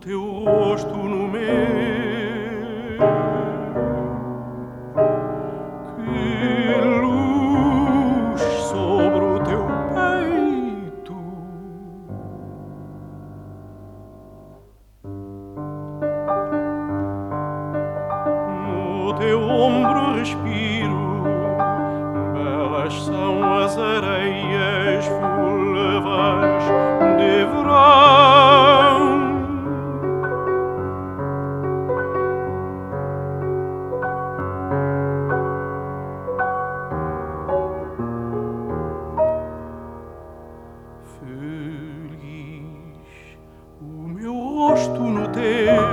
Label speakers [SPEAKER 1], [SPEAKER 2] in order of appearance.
[SPEAKER 1] teu rosto no meu. Que luz sobre o teu peito. No teu ombro respiro, belas são as areias fulvas. Feliz, o meu rosto no teu.